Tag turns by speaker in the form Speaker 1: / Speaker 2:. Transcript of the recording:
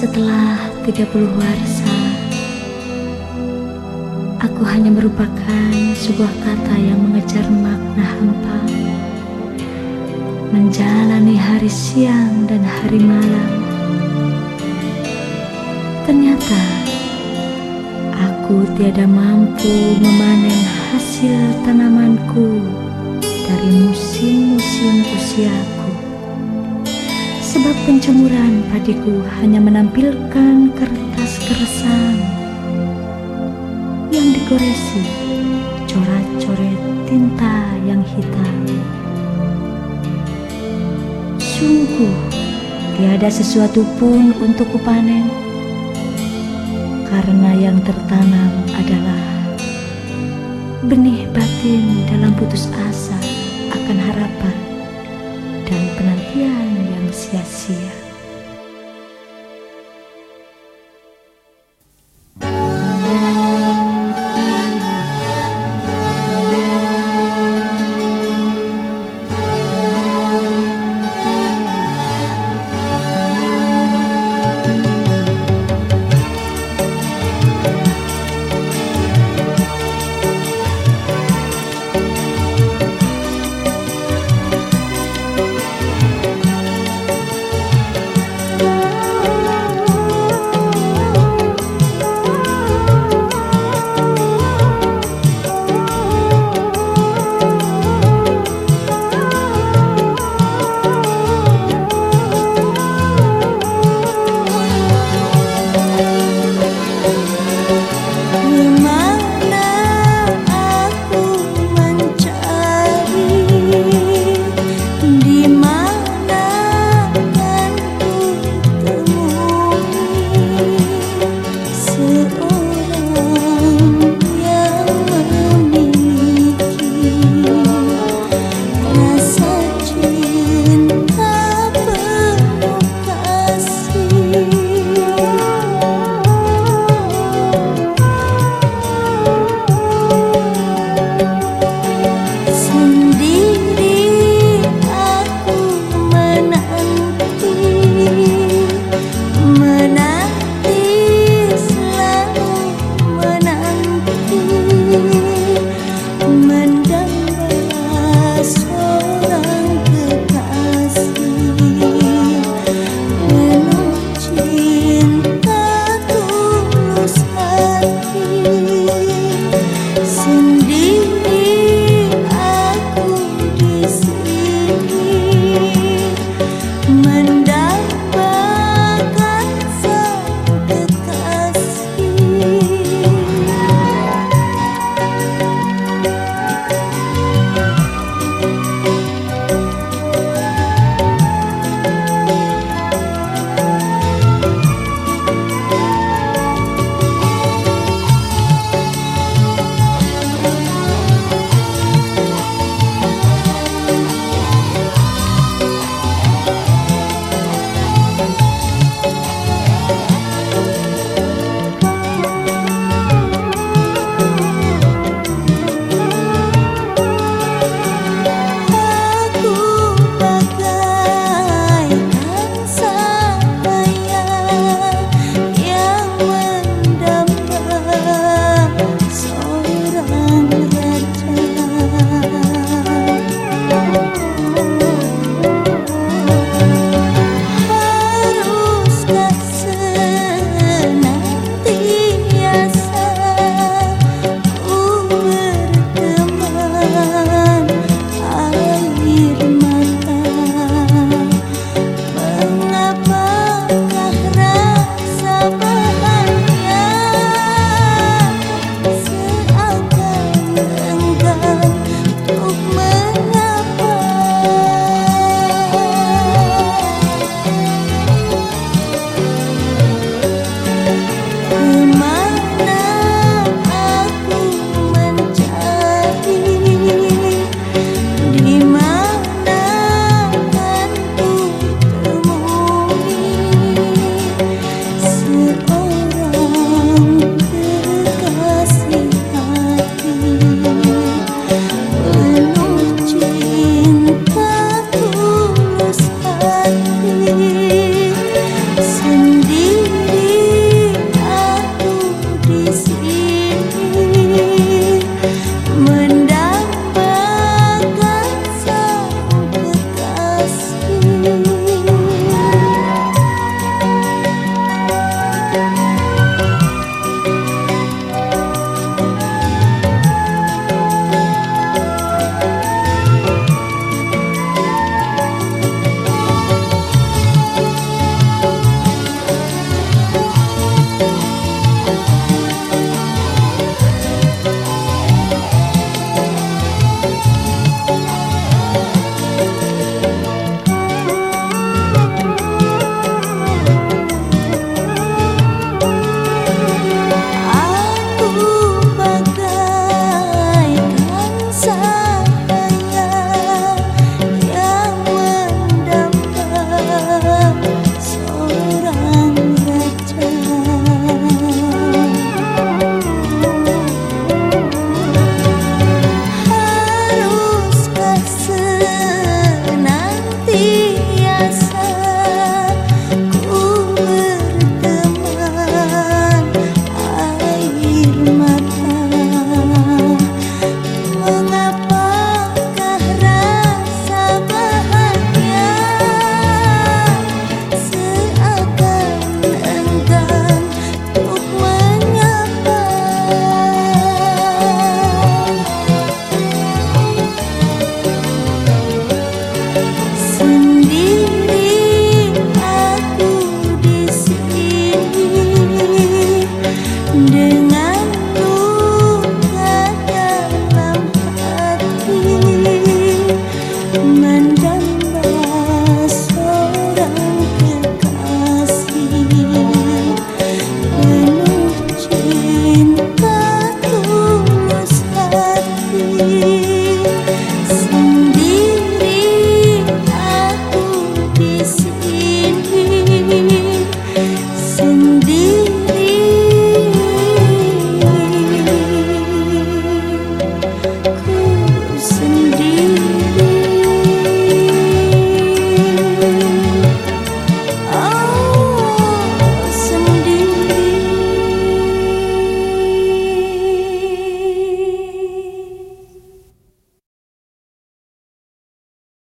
Speaker 1: Setelah 30 warsa, aku hanya merupakan sebuah kata yang mengejar makna hampa. Menjalani hari siang dan hari malam. Ternyata aku tiada mampu memanen hasil tanamanku dari musim-musim usiaku. Sebab pencemuran padiku hanya menampilkan kertas keresan yang digoresi coret-coret tinta yang hitam. Sungguh tiada sesuatu pun untuk kupanen karena yang tertanam adalah benih batin dalam putus asa akan harapan dan penantian yang sia-sia.